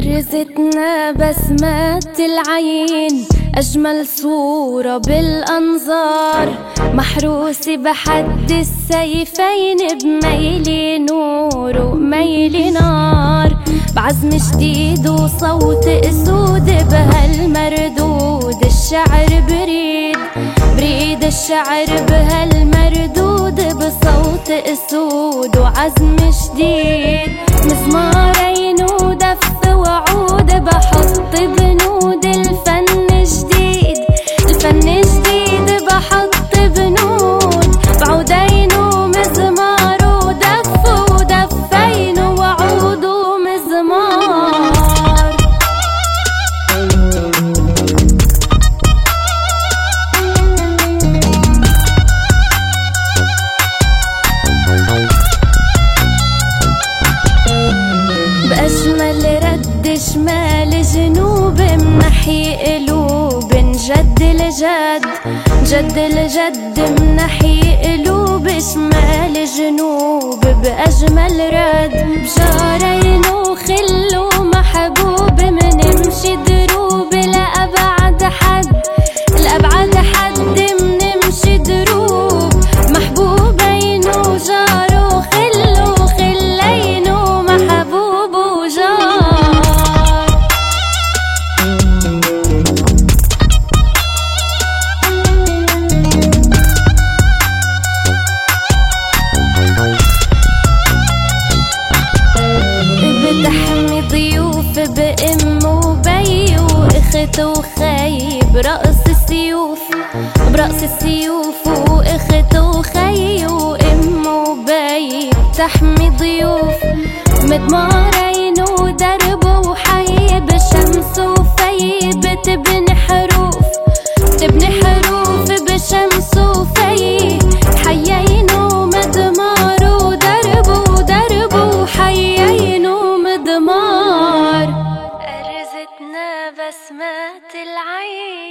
أرزتنا بسمات العين. أجمل صورة بالأنظار. محروسة بحد السيفين بميلي نور وميلي نار. بعزم جديد وصوت أسود بهالمردود الشعر بريد. بريد الشعر بهالمردود بصوت أسود وعزم جديد. منحي قلوب جد لجد جد لجد منحي قلوب شمال جنوب بأجمل رد. بجارين وخل ومحبوب منمشي دروب لأبعد حد لأبعد حد منمشي دروب وبي وأخت وخي برقص السيوف برقص السيوف وأخت وخي وأم وبي بتحمي ضيوف مدمارين ودرب وحي بسمات العين.